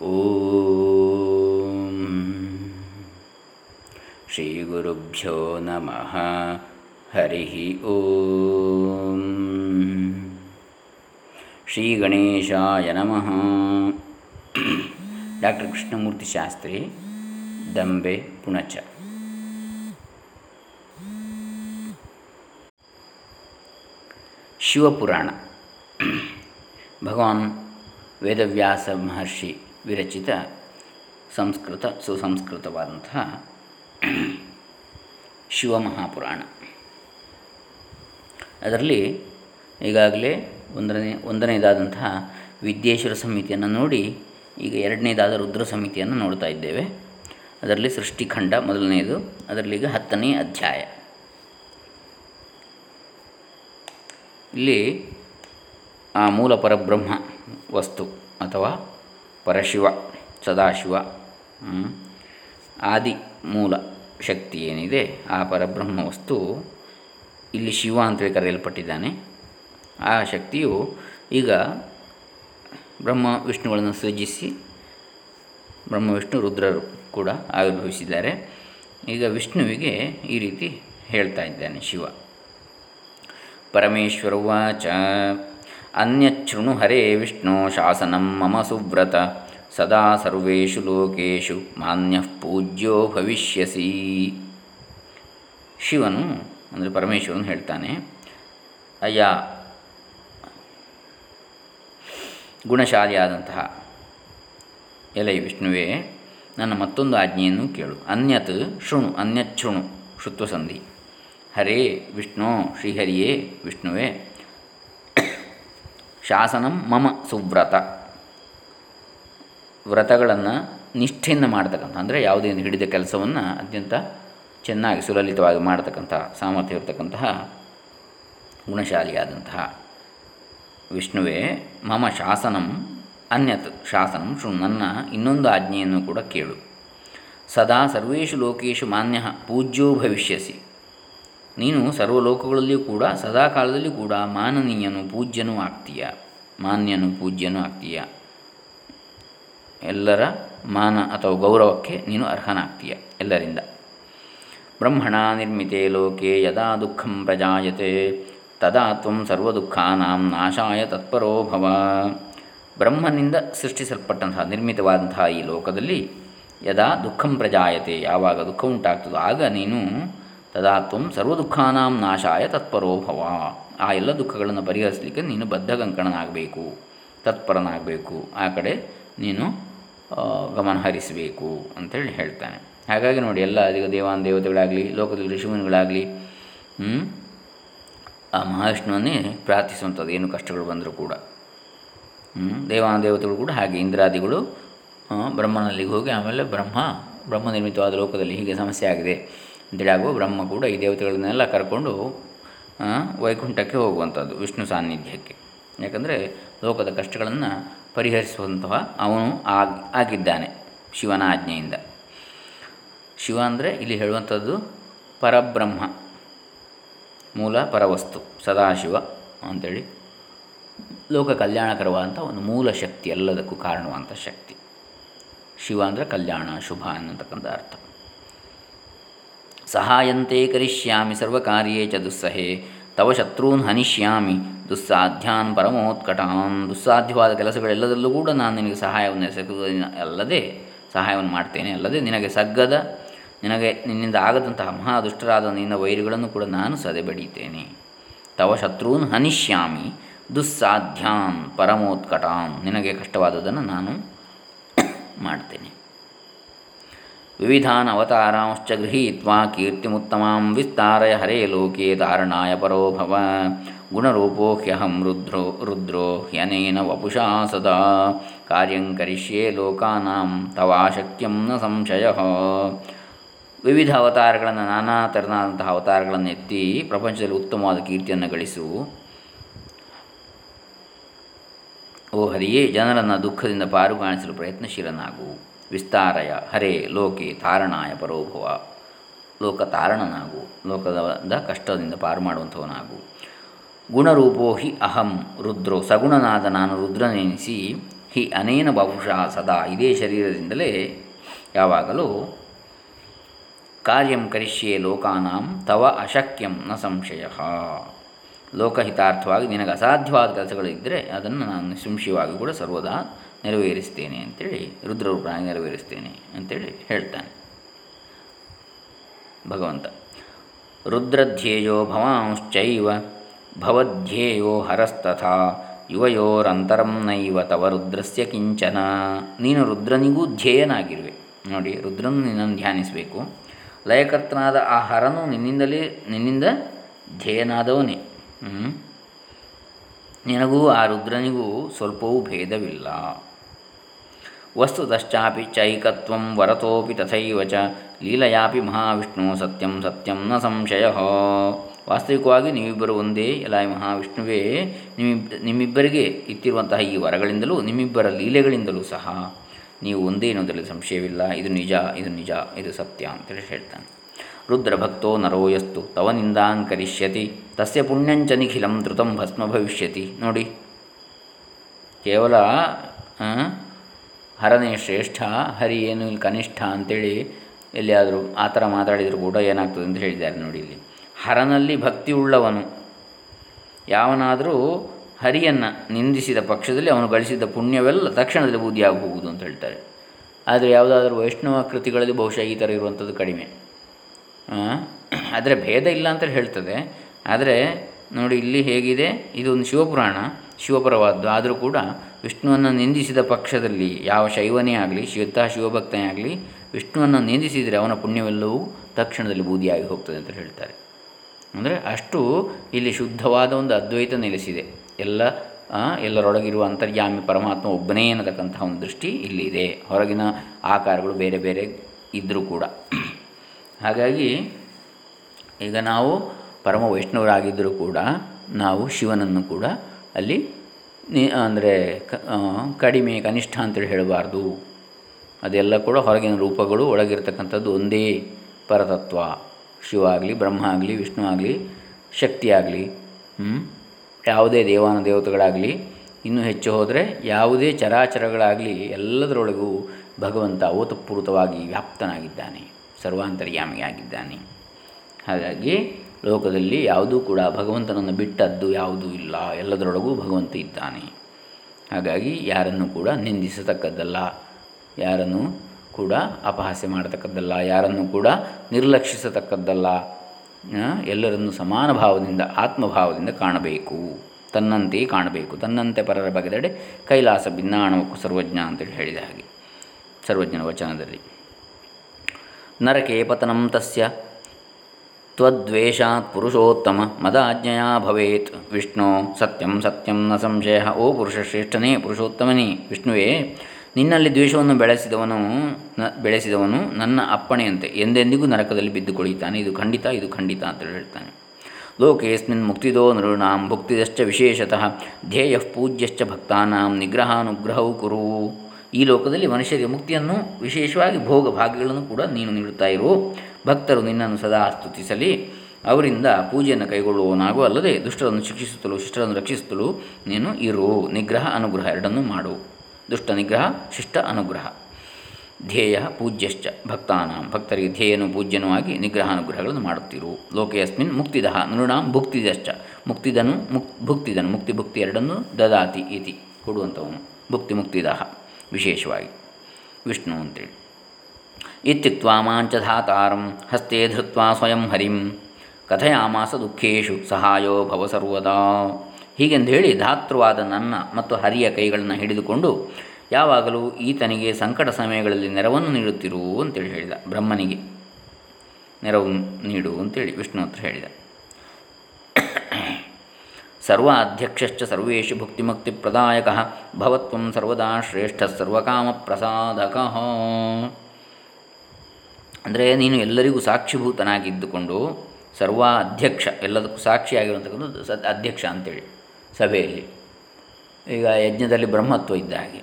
ಓಂ ಶ್ರೀ ಗುರುಭ್ಯೋ ನಮಃ ಹರಿ ಓಂ ಶ್ರೀ ಗಣೇಶಾಯ ನಮಃ ಡಾಕ್ಟರ್ ಕೃಷ್ಣಮೂರ್ತಿ ಶಾಸ್ತ್ರಿ ದಂಬೆ ಪುಣಚ ಶಿವಪುರಾಣ ಭಗವಾನ್ ವೇದವ್ಯಾಸ ಮಹರ್ಷಿ ವಿರಚಿತ ಸಂಸ್ಕೃತ, ಸುಸಂಸ್ಕೃತವಾದಂತಹ ಶಿವಮಹಾಪುರಾಣ. ಅದರಲ್ಲಿ ಈಗಾಗಲೇ ಒಂದನೇ, ಒಂದನೇದಾದಂತಹ ವಿದ್ಯೇಶ್ವರ ಸಮಿತಿಯನ್ನು ನೋಡಿ, ಈಗ ಎರಡನೇದಾದ ರುದ್ರ ಸಮಿತಿಯನ್ನು ನೋಡ್ತಾ ಇದ್ದೇವೆ. ಅದರಲ್ಲಿ ಸೃಷ್ಟಿಖಂಡ ಮೊದಲನೆಯದು ಅದರಲ್ಲಿ ಈಗ ಹತ್ತನೇ ಅಧ್ಯಾಯ. ಇಲ್ಲಿ ಆ ಮೂಲ ಪರಬ್ರಹ್ಮ ವಸ್ತು ಅಥವಾ ಪರಶಿವ, ಸದಾಶಿವ ಆದಿ ಮೂಲ ಶಕ್ತಿ ಏನಿದೆ, ಆ ಪರಬ್ರಹ್ಮ ವಸ್ತು ಇಲ್ಲಿ ಶಿವ ಅಂತೇಳಿ ಕರೆಯಲ್ಪಟ್ಟಿದ್ದಾನೆ. ಆ ಶಕ್ತಿಯು ಈಗ ಬ್ರಹ್ಮ, ವಿಷ್ಣುಗಳನ್ನು ಸೃಜಿಸಿ ಬ್ರಹ್ಮ, ವಿಷ್ಣು, ರುದ್ರರು ಕೂಡ ಆವಿರ್ಭವಿಸಿದ್ದಾರೆ. ಈಗ ವಿಷ್ಣುವಿಗೆ ಈ ರೀತಿ ಹೇಳ್ತಾ ಇದ್ದಾನೆ ಶಿವ. ಪರಮೇಶ್ವರವಾಚ ಅನ್ಯಚ್ಛೃಣು ಹರೇ ವಿಷ್ಣು ಶಾಸನಂ ಮಮ ಸುವ್ರತ ಸದಾ ಸರ್ವೇಷು ಲೋಕೇಶು ಮಾನ್ಯ ಪೂಜ್ಯೋ ಭವಿಷ್ಯಸಿ ಶಿವನು ಅಂದರೆ ಪರಮೇಶ್ವರನು ಹೇಳ್ತಾನೆ, ಅಯ್ಯ, ಗುಣಶಾಲಿಯಾದಂತಹ ಎಲೈ ವಿಷ್ಣುವೇ, ನನ್ನ ಮತ್ತೊಂದು ಆಜ್ಞೆಯನ್ನು ಕೇಳು. ಅನ್ಯತ್ ಶೃಣು ಅನ್ಯತ್ ಶೃಣು ಶುತ್ವಸಂಧಿ ಹರೇ ವಿಷ್ಣು, ಶ್ರೀಹರಿಯೇ ವಿಷ್ಣುವೇ ಶಾಸನಂ ಮಮ ಸುವ್ರತ. ವ್ರತಗಳನ್ನು ನಿಷ್ಠೆಯಿಂದ ಮಾಡ್ತಕ್ಕಂಥ, ಅಂದರೆ ಯಾವುದೇ ಹಿಡಿದ ಕೆಲಸವನ್ನು ಅತ್ಯಂತ ಚೆನ್ನಾಗಿ ಸುಲಲಿತವಾಗಿ ಮಾಡತಕ್ಕಂತಹ ಸಾಮರ್ಥ್ಯ ಇರತಕ್ಕಂತಹ ಗುಣಶಾಲಿಯಾದಂತಹ ವಿಷ್ಣುವೇ ಮಮ ಶಾಸನಂ ಅನ್ಯತ್ ಶಾಸನಂ ಶೃಣು, ನನ್ನ ಇನ್ನೊಂದು ಆಜ್ಞೆಯನ್ನು ಕೂಡ ಕೇಳು. ಸದಾ ಸರ್ವೇಷು ಲೋಕೇಶು ಮಾನ್ಯ ಪೂಜ್ಯೋ ಭವಿಷ್ಯಸಿ. ನೀನು ಸರ್ವಲೋಕಗಳಲ್ಲಿಯೂ ಕೂಡ ಸದಾಕಾಲದಲ್ಲಿ ಕೂಡ ಮಾನನೀಯನು ಪೂಜ್ಯನೂ ಆಗ್ತೀಯ. ಮಾನ್ಯನು ಪೂಜ್ಯನೂ ಆಗ್ತೀಯ. ಎಲ್ಲರ ಮಾನ ಅಥವಾ ಗೌರವಕ್ಕೆ ನೀನು ಅರ್ಹನಾಗ್ತೀಯ ಎಲ್ಲರಿಂದ. ಬ್ರಹ್ಮಣ ನಿರ್ಮಿತೆ ಲೋಕೆ ಯದಾ ದುಃಖಂ ಪ್ರಜಾಯತೆ, ತದಾ ತ್ವಂ ಸರ್ವದುಃಖಾನಾಂ ನಾಶಾಯ ತತ್ಪರೋ ಭವ. ಬ್ರಹ್ಮನಿಂದ ಸೃಷ್ಟಿಸಲ್ಪಟ್ಟಂತಹ, ನಿರ್ಮಿತವಾದಂತಹ ಈ ಲೋಕದಲ್ಲಿ ಯದಾ ದುಃಖಂ ಪ್ರಜಾಯತೆ, ಯಾವಾಗ ದುಃಖ ಉಂಟಾಗ್ತದೋ ಆಗ ನೀನು ತದಾ ತ್ವಂ ಸರ್ವ ನಾಶಾಯ ತತ್ಪರೋಭವ ಆ ಎಲ್ಲ ದುಃಖಗಳನ್ನು ಪರಿಹರಿಸಲಿಕ್ಕೆ ನೀನು ಬದ್ಧಗಂಕಣನಾಗಬೇಕು, ತತ್ಪರನಾಗಬೇಕು, ಆ ಕಡೆ ನೀನು ಗಮನ ಹರಿಸಬೇಕು ಅಂತೇಳಿ ಹೇಳ್ತಾನೆ. ಹಾಗಾಗಿ ನೋಡಿ ಎಲ್ಲ ಈಗ ದೇವಾನ ದೇವತೆಗಳಾಗಲಿ ಲೋಕದ ಋಷಿಮುನಿಗಳಾಗಲಿ ಆ ಮಹಾವಿಷ್ಣುವನ್ನೇ ಪ್ರಾರ್ಥಿಸುವಂಥದ್ದು, ಏನು ಕಷ್ಟಗಳು ಬಂದರೂ ಕೂಡ. ದೇವಾನ ದೇವತೆಗಳು ಕೂಡ ಹಾಗೆ, ಇಂದ್ರಾದಿಗಳು ಬ್ರಹ್ಮನಲ್ಲಿಗೆ ಹೋಗಿ ಆಮೇಲೆ ಬ್ರಹ್ಮ ಬ್ರಹ್ಮ ನಿರ್ಮಿತವಾದ ಲೋಕದಲ್ಲಿ ಹೀಗೆ ಸಮಸ್ಯೆ ಆಗಿದೆ. ಅಂತೇಳಿ ಬ್ರಹ್ಮ ಕೂಡ ಈ ದೇವತೆಗಳನ್ನೆಲ್ಲ ಕರ್ಕೊಂಡು ವೈಕುಂಠಕ್ಕೆ ಹೋಗುವಂಥದ್ದು, ವಿಷ್ಣು ಸಾನ್ನಿಧ್ಯಕ್ಕೆ. ಯಾಕಂದರೆ ಲೋಕದ ಕಷ್ಟಗಳನ್ನು ಪರಿಹರಿಸುವಂತಹ ಅವನು ಆಗಿ, ಆಗಿದ್ದಾನೆ ಶಿವನ ಆಜ್ಞೆಯಿಂದ. ಶಿವ ಅಂದರೆ ಇಲ್ಲಿ ಹೇಳುವಂಥದ್ದು ಪರಬ್ರಹ್ಮ, ಮೂಲ ಪರವಸ್ತು, ಸದಾಶಿವ ಅಂಥೇಳಿ ಲೋಕ ಕಲ್ಯಾಣಕರವಾದಂಥ ಒಂದು ಮೂಲ ಶಕ್ತಿ ಎಲ್ಲದಕ್ಕೂ ಕಾರಣವಾದಂಥ ಶಕ್ತಿ. ಶಿವ ಅಂದರೆ ಕಲ್ಯಾಣ, ಶುಭ ಅನ್ನತಕ್ಕಂಥ ಅರ್ಥ. ಸಹಾಯಂತೆ ಕರಿಷ್ಯಾಮಿ ಸರ್ವಕಾರ್ಯೇ ಚ ದುಸ್ಸಹೆ, ತವ ಶತ್ರುನ್ ಹನಿಷ್ಯಾಮಿ, ದುಸ್ಸಾಧ್ಯಾನ್ ಪರಮೋತ್ಕಟಾನ್. ದುಸ್ಸಾಧ್ಯವಾದ ಕೆಲಸಗಳೆಲ್ಲದರಲ್ಲೂ ಕೂಡ ನಾನು ನಿನಗೆ ಸಹಾಯವನ್ನು ಎಸಗುವುದಿನ ಅಲ್ಲದೆ, ಸಹಾಯವನ್ನು ಮಾಡ್ತೇನೆ ಅಲ್ಲದೆ, ನಿನಗೆ ಸಗ್ಗದ, ನಿನಗೆ ನಿನ್ನಿಂದ ಆಗದಂತಹ ಮಹಾ ದುಷ್ಟರಾದ ನಿನ್ನ ವೈರಿಗಳನ್ನು ಕೂಡ ನಾನು ಸದೆಬಡಿತೇನೆ. ತವ ಶತ್ರುನ್ ಹನಿಷ್ಯಾಮಿ, ದುಸ್ಸಾಧ್ಯಾನ್ ಪರಮೋತ್ಕಟಾನ್. ನಿನಗೆ ಕಷ್ಟವಾದದನ್ನು ನಾನು ಮಾಡ್ತೇನೆ. ವಿವಿಧಾನ್ ಅವತಾರಾಂಶ್ಚ ಗೃಹೀತ್ವಾ ಕೀರ್ತಿಮುತ್ತಮಾಂ ವಿಸ್ತಾರಯ ಹರೇ ಲೋಕೆ ಧಾರಣಾಯ ಪರೋ ಭವ ಗುಣರೂಪೋ ಹ್ಯಹಂ ರುದ್ರೋ ರುದ್ರೋ ಹ್ಯನೇನ ವಪುಷಾ ಸದಾ ಕಾರ್ಯಂ ಕರಿಷ್ಯೆ ಲೋಕಾನಾಂ ತವಾಶಕ್ಯಂ ನ ಸಂಶಯ ವಿವಿಧ ಅವತಾರಗಳನ್ನು ನಾನಾ ತೆರನಾದಂತಹ ಅವತಾರಗಳನ್ನು ಎತ್ತಿ ಪ್ರಪಂಚದಲ್ಲಿ ಉತ್ತಮವಾದ ಕೀರ್ತಿಯನ್ನು ಗಳಿಸು. ಓ ಹರಿಯೇ, ಜನರನ್ನು ದುಃಖದಿಂದ ಪಾರುಗಾಣಿಸಲು ಪ್ರಯತ್ನಶೀಲನಾಗು. ವಿಸ್ತಾರಯ ಹರೇ ಲೋಕೆ ತಾರಣಾಯ ಪರೋಭವ. ಲೋಕ ತಾರಣನಾಗು ಲೋಕದ ಕಷ್ಟದಿಂದ ಪಾರು ಮಾಡುವಂಥವನಾಗು. ಗುಣರೂಪೋ ಹಿ ಅಹಂ ರುದ್ರೋ ಸಗುಣನಾದ ನಾನು ರುದ್ರನೆನಿಸಿ, ಹಿ ಅನೇನ ಬಹುಶಃ ಸದಾ ಇದೇ ಶರೀರದಿಂದಲೇ ಯಾವಾಗಲೂ ಕಾರ್ಯಂ ಕರಿಷ್ಯೆ ಲೋಕಾನಾಂ ತವ ಅಶಕ್ಯಂ ನ ಸಂಶಯ. ಲೋಕಹಿತಾರ್ಥವಾಗಿ ನಿನಗೆ ಅಸಾಧ್ಯವಾದ ಕೆಲಸಗಳಿದ್ದರೆ ಅದನ್ನು ನಾನು ನಿಸ್ಸಂಶಯವಾಗಿ ಕೂಡ ಸರ್ವದಾ ನೆರವೇರಿಸ್ತೇನೆ ಅಂತೇಳಿ ರುದ್ರರೂಪನಾಗಿ ನೆರವೇರಿಸ್ತೇನೆ ಅಂತೇಳಿ ಹೇಳ್ತಾನೆ. ಭಗವಂತ, ರುದ್ರಧ್ಯೇಯೋ ಭವಾಂಶ್ಚೈವ, ಭವಧ್ಯೇಯೋ ಹರಸ್ತಥಾ, ಯುವಯೋರಂತರಂ ನೈವ ತವ ರುದ್ರಸ್ಯ ಕಿಂಚನ. ನೀನು ರುದ್ರನಿಗೂ ಧ್ಯೇಯನಾಗಿರುವೆ. ನೋಡಿ, ರುದ್ರನು ನಿನ್ನನ್ನು ಧ್ಯಾನಿಸಬೇಕು. ಲಯಕರ್ತನಾದ ಆ ಹರನು ನಿನ್ನಿಂದಲೇ ನಿನ್ನಿಂದ ಧ್ಯೇಯನಾದವನೇ. ನಿನಗೂ ಆ ರುದ್ರನಿಗೂ ಸ್ವಲ್ಪವೂ ಭೇದವಿಲ್ಲ. ವಸ್ತುತಶ್ಚಾಪಿ ಚೈಕತ್ವಂ ವರತೋಪಿ ತಥೈವ ಚ ಲೀಲಯಾಪಿ ಮಹಾವಿಷ್ಣು ಸತ್ಯಂ ಸತ್ಯಂ ನ ಸಂಶಯ. ವಾಸ್ತವಿಕವಾಗಿ ನೀವಿಬ್ಬರು ಒಂದೇ ಎಲ್ಲ ಮಹಾವಿಷ್ಣುವೇ. ನಿಮ್ಮಿ ನಿಮ್ಮಿಬ್ಬರಿಗೆ ಇತ್ತಿರುವಂತಹ ಈ ವರಗಳಿಂದಲೂ, ನಿಮ್ಮಿಬ್ಬರ ಲೀಲೆಗಳಿಂದಲೂ ಸಹ ನೀವು ಒಂದೇ ಎನ್ನುವುದರಲ್ಲಿ ಸಂಶಯವಿಲ್ಲ. ಇದು ನಿಜ ಇದು ನಿಜ, ಇದು ಸತ್ಯ ಅಂತೇಳಿ ಹೇಳ್ತಾನೆ. ರುದ್ರಭಕ್ತೋ ನರೋಯಸ್ತು ತವ ನಿಂದಾಂಕರಿಷ್ಯತಿ. ತಸ್ಯ ಪುಣ್ಯಂಚ ನಿಖಿಲಂ, ಧೃತಂ ಭಸ್ಮ ಭವಿಷ್ಯತಿ. ನೋಡಿ, ಕೇವಲ ಹರನೇ ಶ್ರೇಷ್ಠ, ಹರಿ ಏನು ಇಲ್ಲಿ ಕನಿಷ್ಠ ಅಂತೇಳಿ ಎಲ್ಲಿಯಾದರೂ ಆ ಥರ ಮಾತಾಡಿದರೂ ಕೂಡ ಏನಾಗ್ತದೆ ಅಂತ ಹೇಳಿದ್ದಾರೆ ನೋಡಿ ಇಲ್ಲಿ. ಹರನಲ್ಲಿ ಭಕ್ತಿ ಉಳ್ಳವನು. ಯಾವನಾದರೂ ಹರಿಯನ್ನು ನಿಂದಿಸಿದ ಪಕ್ಷದಲ್ಲಿ ಅವನು ಗಳಿಸಿದ ಪುಣ್ಯವೆಲ್ಲ ತಕ್ಷಣದಲ್ಲಿ ಬೂದಿಯಾಗಿ ಹೋಗುವುದು ಅಂತ ಹೇಳ್ತಾರೆ. ಆದರೆ ಯಾವುದಾದ್ರೂ ವೈಷ್ಣವ ಕೃತಿಗಳಲ್ಲಿ ಬಹುಶಃ ಈ ಥರ ಇರುವಂಥದ್ದು ಕಡಿಮೆ. ಆದರೆ ಭೇದ ಇಲ್ಲ ಅಂತ ಹೇಳ್ತದೆ. ಆದರೆ ನೋಡಿ ಇಲ್ಲಿ ಹೇಗಿದೆ ಇದು ಒಂದು ಶಿವಪುರಾಣ, ಶಿವಪರವಾದ್ದು. ಆದರೂ ಕೂಡ ವಿಷ್ಣುವನ್ನು ನಿಂದಿಸಿದ ಪಕ್ಷದಲ್ಲಿ ಯಾವ ಶೈವನೇ ಆಗಲಿ, ಶಿವತಃ ಶಿವಭಕ್ತನೇ ಆಗಲಿ, ವಿಷ್ಣುವನ್ನು ನಿಂದಿಸಿದರೆ ಅವನ ಪುಣ್ಯವೆಲ್ಲವೂ ತಕ್ಷಣದಲ್ಲಿ ಬೂದಿಯಾಗಿ ಹೋಗ್ತದೆ ಅಂತ ಹೇಳ್ತಾರೆ. ಅಂದರೆ ಅಷ್ಟು ಇಲ್ಲಿ ಶುದ್ಧವಾದ ಒಂದು ಅದ್ವೈತ ನೆಲೆಸಿದೆ. ಎಲ್ಲ ಎಲ್ಲರೊಳಗಿರುವ ಅಂತರ್ಯಾಮಿ ಪರಮಾತ್ಮ ಒಬ್ಬನೇ ಅನ್ನತಕ್ಕಂತಹ ಒಂದು ದೃಷ್ಟಿ ಇಲ್ಲಿದೆ ಹೊರಗಿನ ಆಕಾರಗಳು ಬೇರೆ ಬೇರೆ ಇದ್ದರೂ ಕೂಡ. ಹಾಗಾಗಿ ಈಗ ನಾವು ಪರಮ ವೈಷ್ಣವರಾಗಿದ್ದರೂ ಕೂಡ ನಾವು ಶಿವನನ್ನು ಕೂಡ ಅಲ್ಲಿ ಅಂದರೆ ಕಡಿಮೆ ಕನಿಷ್ಠ ಅಂತೇಳಿ ಹೇಳಬಾರ್ದು. ಅದೆಲ್ಲ ಕೂಡ ಹೊರಗಿನ ರೂಪಗಳು ಒಳಗಿರ್ತಕ್ಕಂಥದ್ದು ಒಂದೇ ಪರತತ್ವ. ಶಿವ ಆಗಲಿ, ಬ್ರಹ್ಮ ಆಗಲಿ, ವಿಷ್ಣು ಆಗಲಿ, ಶಕ್ತಿ ಆಗಲಿ ಯಾವುದೇ ದೇವಾನ ದೇವತೆಗಳಾಗಲಿ, ಇನ್ನೂ ಹೆಚ್ಚು ಹೋದರೆ ಯಾವುದೇ ಚರಾಚರಗಳಾಗಲಿ ಎಲ್ಲದರೊಳಗೂ ಭಗವಂತ ಓತಪೂರ್ವತವಾಗಿ ವ್ಯಾಪ್ತನಾಗಿದ್ದಾನೆ, ಸರ್ವಾಂತರ್ಯಾಮಿಯಾಗಿದ್ದಾನೆ. ಹಾಗಾಗಿ ಲೋಕದಲ್ಲಿ ಯಾವುದೂ ಕೂಡ ಭಗವಂತನನ್ನು ಬಿಟ್ಟದ್ದು ಯಾವುದೂ ಇಲ್ಲ. ಎಲ್ಲದರೊಳಗೂ ಭಗವಂತ ಇದ್ದಾನೆ. ಹಾಗಾಗಿ ಯಾರನ್ನು ಕೂಡ ನಿಂದಿಸತಕ್ಕದ್ದಲ್ಲ. ಯಾರನ್ನು ಕೂಡ ಅಪಹಾಸ್ಯ ಮಾಡತಕ್ಕದ್ದಲ್ಲ. ಯಾರನ್ನು ಕೂಡ ನಿರ್ಲಕ್ಷಿಸತಕ್ಕದ್ದಲ್ಲ. ಎಲ್ಲರನ್ನು ಸಮಾನ ಭಾವದಿಂದ, ಆತ್ಮಭಾವದಿಂದ ಕಾಣಬೇಕು. ತನ್ನಂತೆಯೇ ಕಾಣಬೇಕು. ತನ್ನಂತೆ ಪರರ ಬಗೆದಡೆ ಕೈಲಾಸ ಭಿನ್ನಾಣವಕ್ಕೂ ಸರ್ವಜ್ಞ ಅಂತೇಳಿ ಹೇಳಿದ ಹಾಗೆ. ಸರ್ವಜ್ಞನ ವಚನದಲ್ಲಿ. ನರಕೆ ಪತನಂ ತಸ್ಯ ತ್ವದ್ವೇಷಾತ್ ಪುರುಷೋತ್ತಮ ಮದಾಜ್ಞೆಯ ಭವೇತ್. ವಿಷ್ಣು, ಸತ್ಯಂ ಸತ್ಯಂ ನ ಸಂಶಯ. ಓ ಪುರುಷಶ್ರೇಷ್ಠನೇ, ಪುರುಷೋತ್ತಮನೇ. ವಿಷ್ಣುವೇ, ನಿನ್ನಲ್ಲಿ ದ್ವೇಷವನ್ನು ಬೆಳೆಸಿದವನು, ನ, ಬೆಳೆಸಿದವನು ನನ್ನ ಅಪ್ಪಣೆಯಂತೆ. ಎಂದೆಂದಿಗೂ ನರಕದಲ್ಲಿ ಬಿದ್ದುಕೊಳ್ಳುತ್ತಾನೆ. ಇದು ಖಂಡಿತ ಇದು ಖಂಡಿತ ಅಂತ ಹೇಳ್ತಾನೆ. ಲೋಕೇಸ್ಮಿನ್ ಮುಕ್ತಿದೋ ನೃಣಾಂ, ಭುಕ್ತಿದಶ್ಚ ವಿಶೇಷತಃ. ಧ್ಯೇಯ ಪೂಜ್ಯಶ್ಚ ಭಕ್ತಾನಾಂ, ನಿಗ್ರಹಾನುಗ್ರಹವು ಕುರು. ಈ ಲೋಕದಲ್ಲಿ ಮನುಷ್ಯರಿಗೆ ಮುಕ್ತಿಯನ್ನು ವಿಶೇಷವಾಗಿ ಭೋಗ ಭಾಗ್ಯಗಳನ್ನು ಕೂಡ ನೀನು ನೀಡುತ್ತಾ ಇರು. ಭಕ್ತರು ನಿನ್ನನ್ನು ಸದಾ ಸ್ತುತಿಸಲಿ. ಅವರಿಂದ ಪೂಜೆಯನ್ನು ಕೈಗೊಳ್ಳುವವನಾಗೂ, ಅಲ್ಲದೆ ದುಷ್ಟರನ್ನು ಶಿಕ್ಷಿಸುತ್ತಲೂ ಶಿಷ್ಟರನ್ನು ರಕ್ಷಿಸುತ್ತಲೂ ನೀನು ಇರು. ನಿಗ್ರಹ, ಅನುಗ್ರಹ ಎರಡನ್ನೂ ಮಾಡು. ದುಷ್ಟ ನಿಗ್ರಹ, ಶಿಷ್ಟ ಅನುಗ್ರಹ. ಧ್ಯೇಯ, ಪೂಜ್ಯಶ್ಚ. ಭಕ್ತಾನಾಂ. ಭಕ್ತರಿಗೆ ಧ್ಯೇಯನು ಪೂಜ್ಯನೂ ಆಗಿ ನಿಗ್ರಹ, ಅನುಗ್ರಹಗಳನ್ನು ಮಾಡುತ್ತಿರು. ಲೋಕೆಯಸ್ಮಿನ್ ಮುಕ್ತಿದಃ ನೃಣಾಂ ಭುಕ್ತಿದಶ್ಚ. ಮುಕ್ತಿದನು ಮುಕ್, ಭುಕ್ತಿದನು. ಮುಕ್ತಿ ಭುಕ್ತಿ ಎರಡನ್ನು ದದಾತಿ ಇತಿ. ಕೊಡುವಂಥವನು. ಭುಕ್ತಿ ಮುಕ್ತಿದಃ ವಿಶೇಷವಾಗಿ ವಿಷ್ಣು ಅಂತೇಳಿ. ಇತ್ಯುಕ್ತ ಮಾಂಚಧಾತಾರಂ ಹಸ್ತೆ ಧೃತ್ವಾ ಸ್ವಯಂ ಹರಿಂ ಕಥಯಾಮಾಸ ದುಃಖೇಶು ಸಹಾಯೋ ಭವ ಸರ್ವದಾ ಹೀಗೆಂದು ಹೇಳಿ ಧಾತೃವಾದ ನನ್ನ ಮತ್ತು ಹರಿಯ ಕೈಗಳನ್ನು ಹಿಡಿದುಕೊಂಡು, ಯಾವಾಗಲೂ ಈತನಿಗೆ ಸಂಕಟ ಸಮಯಗಳಲ್ಲಿ ನೆರವನ್ನು ನೀಡುತ್ತಿರು ಅಂತೇಳಿ ಹೇಳಿದ ಬ್ರಹ್ಮನಿಗೆ. ನೆರವು ನೀಡು ಅಂತೇಳಿ ವಿಷ್ಣು ಹತ್ರ ಹೇಳಿದ. ಸರ್ವ ಅಧ್ಯಕ್ಷಶ್ಚ ಸರ್ವೇಶು ಭುಕ್ತಿಮುಕ್ತಿ ಪ್ರದಾಯಕ, ಭವತ್ವ ಸರ್ವದಾ ಶ್ರೇಷ್ಠ ಸರ್ವಕಾಮ ಪ್ರಸಾದಕ। ಅಂದರೆ ನೀನು ಎಲ್ಲರಿಗೂ ಸಾಕ್ಷಿಭೂತನಾಗಿದ್ದುಕೊಂಡು ಸರ್ವ ಅಧ್ಯಕ್ಷ, ಎಲ್ಲದಕ್ಕೂ ಸಾಕ್ಷಿಯಾಗಿರುವಂಥಕ್ಕಂಥದ್ದು ಸದ್ ಅಧ್ಯಕ್ಷ ಅಂತೇಳಿ ಸಭೆಯಲ್ಲಿ. ಈಗ ಯಜ್ಞದಲ್ಲಿ ಬ್ರಹ್ಮತ್ವ ಇದ್ದ ಹಾಗೆ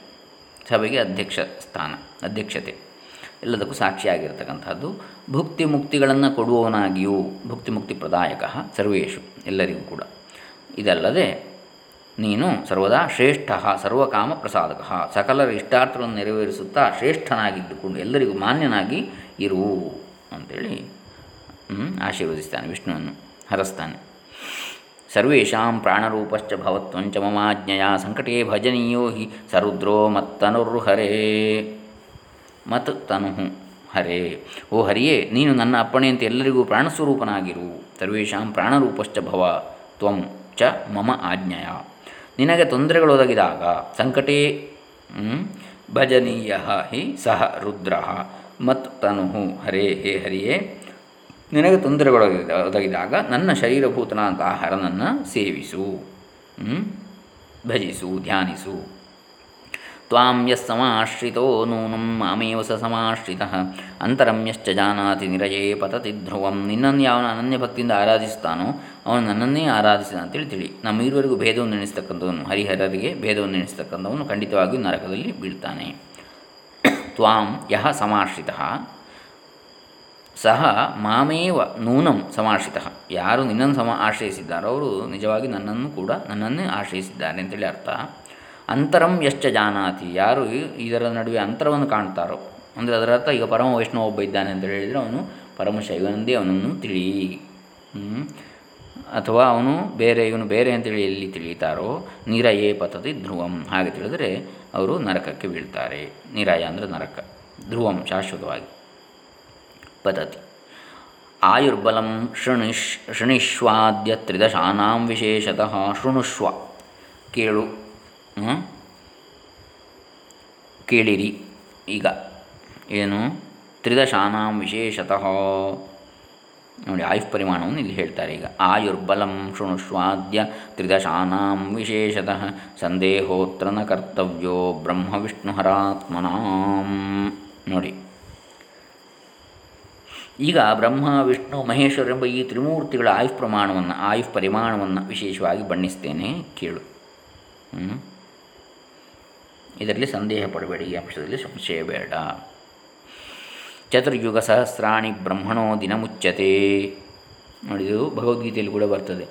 ಸಭೆಗೆ ಅಧ್ಯಕ್ಷ ಸ್ಥಾನ, ಅಧ್ಯಕ್ಷತೆ, ಎಲ್ಲದಕ್ಕೂ ಸಾಕ್ಷಿಯಾಗಿರ್ತಕ್ಕಂಥದ್ದು. ಭುಕ್ತಿ ಮುಕ್ತಿಗಳನ್ನು ಕೊಡುವವನಾಗಿಯೂ ಭುಕ್ತಿ ಮುಕ್ತಿ ಪ್ರದಾಯಕ ಸರ್ವೇಶು ಎಲ್ಲರಿಗೂ ಕೂಡ. ಇದಲ್ಲದೆ ನೀನು ಸರ್ವದಾ ಶ್ರೇಷ್ಠ, ಸರ್ವಕಾಮ ಪ್ರಸಾದಕ, ಸಕಲರ ಇಷ್ಟಾರ್ಥಗಳನ್ನು ನೆರವೇರಿಸುತ್ತಾ ಶ್ರೇಷ್ಠನಾಗಿದ್ದುಕೊಂಡು ಎಲ್ಲರಿಗೂ ಮಾನ್ಯನಾಗಿ ಇರು ಅಂಥೇಳಿ ಆಶೀರ್ವದಿಸ್ತಾನೆ, ವಿಷ್ಣುವನ್ನು ಹರಸ್ತಾನೆ. ಸರ್ವೇಷಾಂ ಪ್ರಾಣರೂಪಶ್ಚ ಭವತ್ವಂಚ ಮಮಾಜ್ಞೆಯ ಸಂಕಟೇ ಭಜನೀಯೋ ಹಿ ಸರುದ್ರೋ ಮತ್ತನುರ್ಹರೇ. ಮತ್ ತನು ಹರೇ ಓ ಹರಿಯೇ, ನೀನು ನನ್ನ ಅಪ್ಪಣೆಯಂತೆ ಎಲ್ಲರಿಗೂ ಪ್ರಾಣಸ್ವರೂಪನಾಗಿರು. ಸರ್ವೇಷಾಂ ಪ್ರಾಣರೂಪಶ್ಚ ಭವ ತ್ವಂ ಚ ಮಮ ಆಜ್ಞೆಯ. ನಿನಗೆ ತೊಂದರೆಗಳೊದಗಿದಾಗ ಸಂಕಟೇ ಭಜನೀಯ ಹಿ ಸಹ ರುದ್ರ. ಮತ್ ತನುಹು ಹರೇ, ಹೇ, ಹರಿಯೇ. ನಿನಗೆ ತೊಂದರೆಗೊಳಗಿದ ಒದಗಿದಾಗ ನನ್ನ ಶರೀರಭೂತನಾದ ಆಹಾರನನ್ನು ಸೇವಿಸು. ಭಜಿಸು, ಧ್ಯಾನಿಸು. ತ್ವಾಂ ಯಸ್ಸಮಾಶ್ರಿತೋ ನೂನಂ ಮಾಮೇವ ಸ ಸಮಾಶ್ರಿತ. ಅಂತರಂ ಜಾನಾತಿ ನಿರಯೇ ಪತತಿ ಧ್ರುವಂ. ನಿನ್ನನ್ನು ಯಾವನು ಅನನ್ಯ ಭಕ್ತಿಯಿಂದ ಆರಾಧಿಸ್ತಾನೋ ಅವನು ನನ್ನನ್ನೇ ಆರಾಧಿಸಿದ ಅಂತೇಳಿ ತಿಳಿ. ನಮ್ಮ ಇರುವರೆಗೂ ಭೇದವನ್ನು ನೆನೆಸ್ತಕ್ಕಂಥವನು ಹರಿಹರರಿಗೆ ಭೇದವನ್ನು ನೆನೆಸ್ತಕ್ಕಂಥವನು ಖಂಡಿತವಾಗಿಯೂ ನರಕದಲ್ಲಿ ಬೀಳ್ತಾನೆ. ತ್ವಾಂ ಯಹ ಸಮಾಶ್ರಿತ ಸಹ ಮಾಮೇವ ನೂನಂ ಸಮಾಶ್ರಿತಃ ಯಾರು ನಿನ್ನನ್ನು ಸಮ ಆಶ್ರಯಿಸಿದ್ದಾರೋ ಅವರು ನಿಜವಾಗಿ ನನ್ನನ್ನು ಕೂಡ ನನ್ನನ್ನೇ ಆಶ್ರಯಿಸಿದ್ದಾರೆ ಅಂತೇಳಿ ಅರ್ಥ. ಅಂತರಂ ಯಶ್ಚ ಜಾನಾತಿ. ಯಾರು ಇದರ ನಡುವೆ ಅಂತರವನ್ನು ಕಾಣ್ತಾರೋ, ಅಂದರೆ ಅದರ ಅರ್ಥ ಈಗ ಪರಮ ವೈಷ್ಣವ ಒಬ್ಬ ಇದ್ದಾನೆ ಅಂತೇಳಿ ಹೇಳಿದರೆ ಅವನು ಪರಮಶೈವನಂದೇ ಅವನನ್ನು ತಿಳಿ ಅಥವಾ ಅವನು ಬೇರೆ, ಇವನು ಬೇರೆ ಅಂತೇಳಿ ಎಲ್ಲಿ ತಿಳಿತಾರೋ ನಿರಯೇ ಪತತಿ ಧ್ರುವಂ. ಹಾಗೆ ತಿಳಿದರೆ ಅವರು ನರಕಕ್ಕೆ ಬೀಳ್ತಾರೆ. ನಿರಯ ಅಂದರೆ ನರಕ. ಧ್ರುವಂ ಶಾಶ್ವತವಾಗಿ. ಪತತಿ. ಆಯುರ್ಬಲಂ ಶೃಣಿಶ್, ಶೃಣಿಶ್ವಾದ್ಯ ತ್ರಿದಶಾನಾಂ ವಿಶೇಷತಃ ಶೃಣುಷ್ವ. ಕೇಳು. ಕೇಳಿರಿ. ಈಗ. ಏನು? ತ್ರಿದಶಾನಾಂ ವಿಶೇಷತಃ. ನೋಡಿ, ಆಯುಷ್ ಪರಿಮಾಣವನ್ನು ಇಲ್ಲಿ ಹೇಳ್ತಾರೆ. ಈಗ ಆಯುರ್ಬಲಂ ಶೃಣುಷ್ವಾದ್ಯ ತ್ರಿದಶಾನಾಂ ವಿಶೇಷತಃ ಸಂದೇಹೋತ್ರ ನ ಕರ್ತವ್ಯೋ ಬ್ರಹ್ಮ ವಿಷ್ಣು ಹರಾತ್ಮನಾಂ ನೋಡಿ. ಈಗ ಬ್ರಹ್ಮ, ವಿಷ್ಣು, ಮಹೇಶ್ವರ ಎಂಬ ಈ ತ್ರಿಮೂರ್ತಿಗಳ ಆಯುಷ್ ಪ್ರಮಾಣವನ್ನು, ಆಯುಷ್ ಪರಿಮಾಣವನ್ನು ವಿಶೇಷವಾಗಿ ಬಣ್ಣಿಸ್ತೇನೆ ಕೇಳು. ಇದರಲ್ಲಿ ಸಂದೇಹ ಪಡಬೇಡಿ, ಈ ಅಂಶದಲ್ಲಿ ಸಂಶಯ ಬೇಡ. ಚತುರ್ಯುಗ ಸಹಸ್ರಾಣಿ ಬ್ರಹ್ಮಣೋ ದಿನಮುಚ್ಚತೆ ನೋಡಿದು ಭಗವದ್ಗೀತೆಯಲ್ಲಿ ಕೂಡ ಬರ್ತದೆ.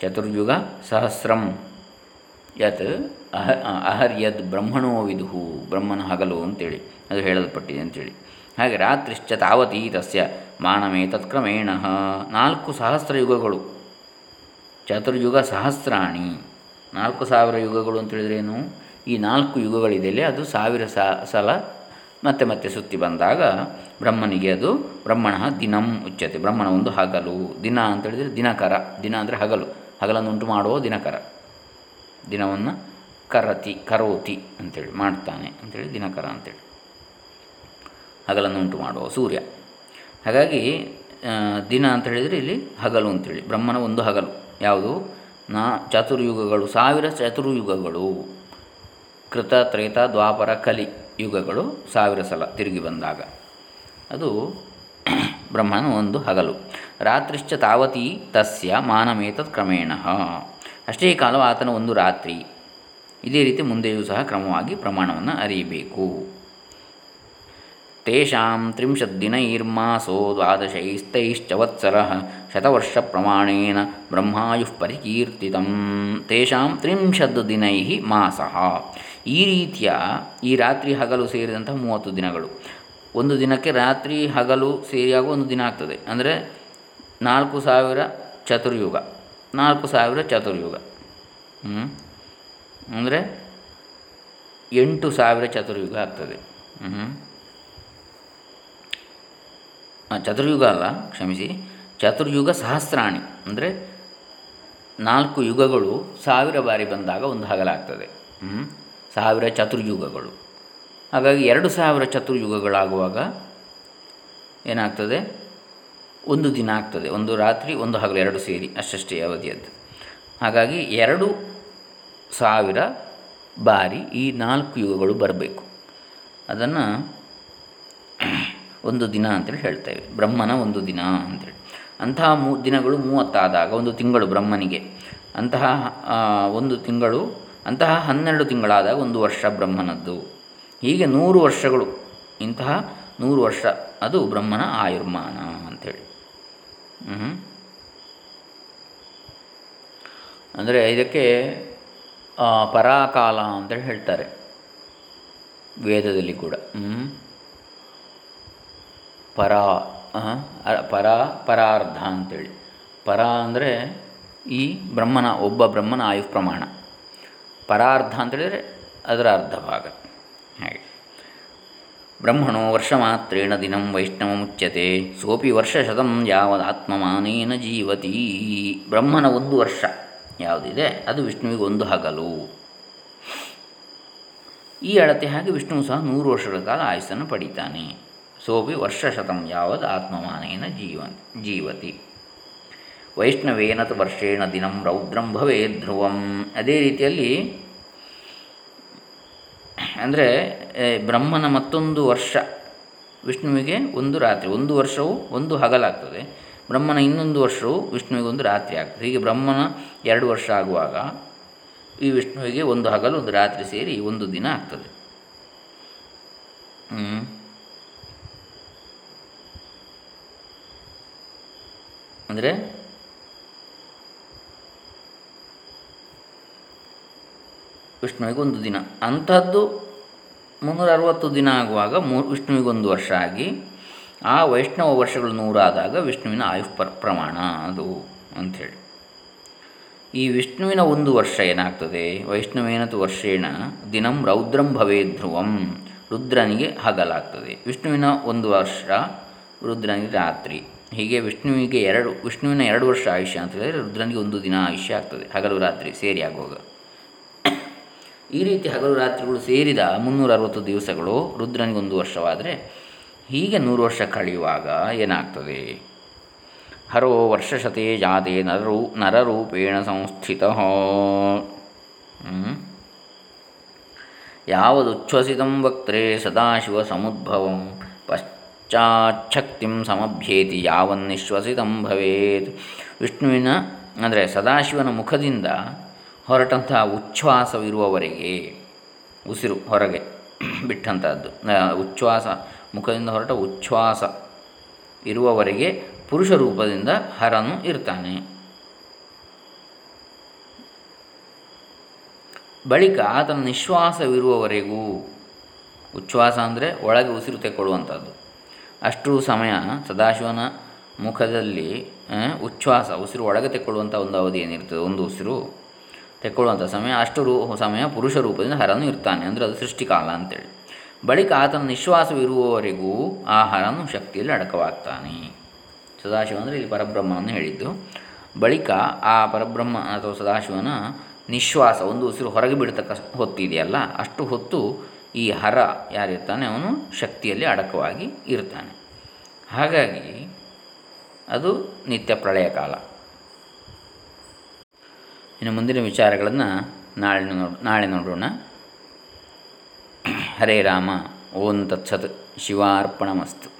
ಚತುರ್ಯುಗ ಸಹಸ್ರಂ. ಯತ್ ಅಹ ಅಹರ್ಯದ್ ಬ್ರಹ್ಮಣೋ ವಿದುಹು, ಬ್ರಹ್ಮನ ಹಗಲು ಅಂತೇಳಿ ಅದು ಹೇಳಲ್ಪಟ್ಟಿದೆ ಅಂತೇಳಿ. ಹಾಗೆ ರಾತ್ರಿಶ್ಚ ತಾವತಿ ತಸ್ಯ ಮಾನವೇ ತತ್ಕ್ರಮೇಣ. ನಾಲ್ಕು ಸಹಸ್ರ ಯುಗಗಳು. ಚತುರ್ಯುಗ ಸಹಸ್ರಾಣಿ. ನಾಲ್ಕು ಸಾವಿರ ಯುಗಗಳು ಅಂತೇಳಿದ್ರೇನು ಈ ನಾಲ್ಕು ಯುಗಗಳಿದೆಯಲ್ಲ ಅದು ಸಾವಿರ ಸಲ ಮತ್ತೆ ಮತ್ತೆ ಸುತ್ತಿ ಬಂದಾಗ ಬ್ರಹ್ಮನಿಗೆ ಅದು ಬ್ರಹ್ಮಣ ದಿನಂ ಉಚ್ಯತೆ. ಬ್ರಹ್ಮಣ ಒಂದು ಹಗಲು. ದಿನ ಅಂತೇಳಿದರೆ ದಿನಕರ. ದಿನ ಅಂದರೆ ಹಗಲು. ಹಗಲನ್ನು ಉಂಟು ಮಾಡುವ ದಿನಕರ. ದಿನವನ್ನು ಕರತಿ, ಕರೋತಿ ಅಂತೇಳಿ ಮಾಡ್ತಾನೆ ಅಂಥೇಳಿ ದಿನಕರ ಅಂತೇಳಿ. ಹಗಲನ್ನು ಉಂಟು ಮಾಡುವ ಸೂರ್ಯ. ಹಾಗಾಗಿ ದಿನ ಅಂತ ಹೇಳಿದರೆ ಇಲ್ಲಿ ಹಗಲು ಅಂತೇಳಿ. ಬ್ರಹ್ಮನ ಒಂದು ಹಗಲು. ಯಾವುದು? ನಾ, ಚತುರ್ಯುಗಗಳು. ಸಾವಿರ ಚತುರ್ಯುಗಗಳು. ಕೃತ, ತ್ರೇತ, ದ್ವಾಪರ, ಕಲಿ. ಯುಗಗಳು ಸಾವಿರ ಸಲ ತಿರುಗಿ ಬಂದಾಗ. ಅದು ಬ್ರಹ್ಮನ ಒಂದು ಹಗಲು. ರಾತ್ರಿಶ್ಚ ತಾವತಿ ತಸ್ಯ ಮಾನಮೇತತ್ ಕ್ರಮೇಣ. ಅಷ್ಟೇ ಕಾಲ ಆತನ ಒಂದು ರಾತ್ರಿ. ಇದೇ ರೀತಿ ಮುಂದೆಯೂ ಸಹ ಕ್ರಮವಾಗಿ ಪ್ರಮಾಣವನ್ನು ಅರಿಯಬೇಕು. ತೇಷಾಂ ತ್ರಿಂಶದ್ದಿನೈರ್ಮಾಸೋ ದ್ವಾದಶೈಸ್ತೈಶ್ಚವತ್ಸರ ಶತವರ್ಷ ಪ್ರಮಾಣೇನ ಬ್ರಹ್ಮಾಯುಃ ಪರಿಕೀರ್ತಿತಂ. ತೇಷಾಂ ತ್ರಿಂಶದ್ ದಿನೈ ಮಾಸಃ. ಈ ರೀತಿಯ ಈ ರಾತ್ರಿ ಹಗಲು ಸೇರಿದಂತಹ ಮೂವತ್ತು ದಿನಗಳು. ಒಂದು ದಿನಕ್ಕೆ ರಾತ್ರಿ ಹಗಲು ಸೇರಿಯಾಗುವ ಒಂದು ದಿನ ಆಗ್ತದೆ. ಅಂದರೆ ನಾಲ್ಕು ಸಾವಿರ ಚತುರ್ಯುಗ. ನಾಲ್ಕು ಸಾವಿರ ಚತುರ್ಯುಗ. ಅಂದರೆ ಎಂಟು ಸಾವಿರ ಚತುರ್ಯುಗ ಆಗ್ತದೆ. ಹ್ಞೂ ಚತುರ್ಯುಗ ಅಲ್ಲ, ಕ್ಷಮಿಸಿ. ಚತುರ್ಯುಗ ಸಹಸ್ರಾಣಿ. ಅಂದರೆ ನಾಲ್ಕು ಯುಗಗಳು ಸಾವಿರ ಬಾರಿ ಬಂದಾಗ ಒಂದು ಹಗಲಾಗ್ತದೆ. ಸಾವಿರ ಚತುರ್ಯುಗಗಳು. ಹಾಗಾಗಿ ಎರಡು ಸಾವಿರ ಚತುರ್ಯುಗಗಳಾಗುವಾಗ ಏನಾಗ್ತದೆ? ಒಂದು ದಿನ ಆಗ್ತದೆ. ಒಂದು ರಾತ್ರಿ, ಒಂದು ಹಗಲು ಎರಡು ಸೇರಿ ಅಷ್ಟಷ್ಟೇ ಅವಧಿಯದ್ದು. ಹಾಗಾಗಿ ಎರಡು ಸಾವಿರ ಬಾರಿ ಈ ನಾಲ್ಕು ಯುಗಗಳು ಬರಬೇಕು. ಅದನ್ನು ಒಂದು ದಿನ ಅಂತೇಳಿ ಹೇಳ್ತೇವೆ. ಬ್ರಹ್ಮನ ಒಂದು ದಿನ ಅಂತೇಳಿ. ಅಂತಹ ಮೂ ದಿನಗಳು ಮೂವತ್ತಾದಾಗ, ಒಂದು ತಿಂಗಳು ಬ್ರಹ್ಮನಿಗೆ. ಅಂತಹ ಒಂದು ತಿಂಗಳು ಅಂತಹ ಹನ್ನೆರಡು ತಿಂಗಳಾದಾಗ ಒಂದು ವರ್ಷ ಬ್ರಹ್ಮನದ್ದು. ಹೀಗೆ ನೂರು ವರ್ಷಗಳು, ಇಂತಹ ನೂರು ವರ್ಷ ಅದು ಬ್ರಹ್ಮನ ಆಯುರ್ಮಾನ ಅಂಥೇಳಿ. ಅಂದರೆ ಇದಕ್ಕೆ ಪರಾಕಾಲ ಅಂತೇಳಿ ಹೇಳ್ತಾರೆ. ವೇದದಲ್ಲಿ ಕೂಡ. ಪರಾ ಪರ, ಪರಾರ್ಧ ಅಂತೇಳಿ. ಪರ ಅಂದರೆ ಈ ಬ್ರಹ್ಮನ, ಒಬ್ಬ ಬ್ರಹ್ಮನ ಆಯು ಪ್ರಮಾಣ. ಪರಾರ್ಧ ಅಂತೇಳಿದರೆ ಅದರ ಅರ್ಧ ಭಾಗ ಹಾಗೆ. ಬ್ರಹ್ಮಣೋ ವರ್ಷಮಾತ್ರೇಣ ದಿನಂ ವೈಷ್ಣವ ಮುಚ್ಚತೆ ಸೋಪಿ ವರ್ಷಶತಂ ಯಾವದಾತ್ಮಮಾನೇನ ಜೀವತಿ. ಬ್ರಹ್ಮನ ಒಂದು ವರ್ಷ ಯಾವುದಿದೆ, ಅದು ವಿಷ್ಣುವಿಗೆ ಒಂದು ಹಗಲು. ಈ ಅಳತೆ ಹಾಗೆ ವಿಷ್ಣು ಸಹ ನೂರು ವರ್ಷಗಳ ಕಾಲ ಆಯುಸ್ಸನ್ನು ಪಡಿತಾನೆ. ಸೋಪಿ ವರ್ಷಶತಂ ಯಾವದ ಆತ್ಮಮಾನೇನ ಜೀವ ಜೀವತಿ. ವೈಷ್ಣವೇನತ ವರ್ಷೇಣ ದಿನಂ ರೌದ್ರಂ ಭವೇ ಧ್ರುವಂ. ಅದೇ ರೀತಿಯಲ್ಲಿ ಅಂದರೆ ಬ್ರಹ್ಮನ ಮತ್ತೊಂದು ವರ್ಷ, ವಿಷ್ಣುವಿಗೆ ಒಂದು ರಾತ್ರಿ, ಒಂದು ವರ್ಷವು ಒಂದು ಹಗಲಾಗ್ತದೆ. ಬ್ರಹ್ಮನ ಇನ್ನೊಂದು ವರ್ಷವು ವಿಷ್ಣುವಿಗೆ ಒಂದು ರಾತ್ರಿ ಆಗ್ತದೆ. ಹೀಗೆ ಬ್ರಹ್ಮನ ಎರಡು ವರ್ಷ ಆಗುವಾಗ ಈ ವಿಷ್ಣುವಿಗೆ ಒಂದು ಹಗಲು, ಒಂದು ರಾತ್ರಿ ಸೇರಿ ಒಂದು ದಿನ ಆಗ್ತದೆ. ಅಂದರೆ ವಿಷ್ಣುವಿಗೆ ಒಂದು ದಿನ. ಅಂಥದ್ದು ಮುನ್ನೂರ ಅರವತ್ತು ದಿನ ಆಗುವಾಗ ಮೂ, ವಿಷ್ಣುವಿಗೊಂದು ವರ್ಷ ಆಗಿ ಆ ವೈಷ್ಣವ ವರ್ಷಗಳು ನೂರಾದಾಗ ವಿಷ್ಣುವಿನ ಆಯು ಪ್ರಮಾಣ ಅದು ಅಂಥೇಳಿ ಈ ವಿಷ್ಣುವಿನ ಒಂದು ವರ್ಷ ಏನಾಗ್ತದೆ? ವೈಷ್ಣವೇನತು ವರ್ಷೇಣ? ದಿನಂ ರೌದ್ರಂ ಭವೇ ಧ್ರುವಂ. ರುದ್ರನಿಗೆ ಹಗಲಾಗ್ತದೆ. ವಿಷ್ಣುವಿನ ಒಂದು ವರ್ಷ, ರುದ್ರನಿಗೆ ರಾತ್ರಿ. ಹೀಗೆ ವಿಷ್ಣುವಿಗೆ ಎರಡು, ವಿಷ್ಣುವಿನ ಎರಡು ವರ್ಷ ಆಯುಷ್ಯ ಅಂತ ಹೇಳಿದರೆ ರುದ್ರನಿಗೆ ಒಂದು ದಿನ ಆಯುಷ್ಯ ಆಗ್ತದೆ. ಹಗಲು ರಾತ್ರಿ ಸೇರಿ ಆಗುವಾಗ ಈ ರೀತಿ ಹಗಲು ರಾತ್ರಿಗಳು ಸೇರಿದ ಮುನ್ನೂರ ಅರವತ್ತು ದಿವಸಗಳು ರುದ್ರನಿಗೊಂದು ವರ್ಷವಾದರೆ ಹೀಗೆ ನೂರು ವರ್ಷ ಕಳೆಯುವಾಗ ಏನಾಗ್ತದೆ? ಹರೋ ವರ್ಷಶತೆ ಜಾತೆ ನರರು ನರರೂಪೇಣ ಸಂಸ್ಥಿತ. ಯಾವದುಚ್ಛ್ವಸಿತಂ ವಕ್ತ್ರೇ ಸದಾಶಿವ ಸಮುದ್ಭವಂ ಪಶ್ಚಾಚ್ಛಕ್ತಿಂ ಸಮಭ್ಯೇತಿ ಯಾವನ್ನಿಶ್ವಸಿತಂ ಭವೇತ್. ವಿಷ್ಣುವಿನ, ಅಂದರೆ ಸದಾಶಿವನ ಮುಖದಿಂದ ಹೊರಟಂತಹ ಉಚ್ಛ್ವಾಸವಿರುವವರೆಗೆ, ಉಸಿರು ಹೊರಗೆ ಬಿಟ್ಟಂಥದ್ದು. ಉಚ್ಛ್ವಾಸ, ಮುಖದಿಂದ ಹೊರಟ ಉಚ್ಛ್ವಾಸ ಇರುವವರೆಗೆ ಪುರುಷ ರೂಪದಿಂದ ಹರನು ಇರ್ತಾನೆ. ಬಳಿಕ ಆತನ ನಿಶ್ವಾಸವಿರುವವರೆಗೂ, ಉಚ್ಛ್ವಾಸ ಅಂದರೆ ಒಳಗೆ ಉಸಿರು ತೆಕ್ಕೊಳ್ಳುವಂಥದ್ದು. ಅಷ್ಟು ಸಮಯ ಸದಾಶಿವನ ಮುಖದಲ್ಲಿ ಉಚ್ಛ್ವಾಸ, ಉಸಿರು ಒಳಗೆ ತೆಕ್ಕೊಳ್ಳುವಂಥ ಒಂದು ಅವಧಿ ಏನಿರ್ತದೆ? ಒಂದು ಉಸಿರು ತೆಕ್ಕೊಳ್ಳುವಂಥ ಸಮಯ, ಅಷ್ಟು ರೂ, ಸಮಯ ಪುರುಷ ರೂಪದಿಂದ ಹರನು ಇರ್ತಾನೆ, ಅಂದರೆ ಅದು ಸೃಷ್ಟಿಕಾಲ ಅಂತೇಳಿ. ಬಳಿಕ ಆತನ ನಿಶ್ವಾಸವಿರುವವರೆಗೂ ಆ ಹರನು ಶಕ್ತಿಯಲ್ಲಿ ಅಡಕವಾಗ್ತಾನೆ. ಸದಾಶಿವ ಅಂದರೆ ಇಲ್ಲಿ ಪರಬ್ರಹ್ಮವನ್ನು ಹೇಳಿದ್ದು. ಬಳಿಕ ಆ ಪರಬ್ರಹ್ಮ ಅಥವಾ ಸದಾಶಿವನ ನಿಶ್ವಾಸ ಒಂದು ಉಸಿರು ಹೊರಗೆ ಬಿಡ್ತಕ್ಕ ಹೊತ್ತಿದೆಯಲ್ಲ, ಅಷ್ಟು ಹೊತ್ತು ಈ ಹರ ಯಾರಿರ್ತಾನೆ, ಅವನು ಶಕ್ತಿಯಲ್ಲಿ ಅಡಕವಾಗಿ ಇರ್ತಾನೆ. ಹಾಗಾಗಿ ಅದು ನಿತ್ಯ ಪ್ರಳಯ ಕಾಲ. ಇನ್ನು ಮುಂದಿನ ವಿಚಾರಗಳನ್ನು ನಾಳೆ ನೋಡ್ ನಾಳೆ ನೋಡೋಣ. ಹರೇ ರಾಮ ಓಂ ತತ್ಸತ್ ಶಿವಾರ್ಪಣಮಸ್ತು.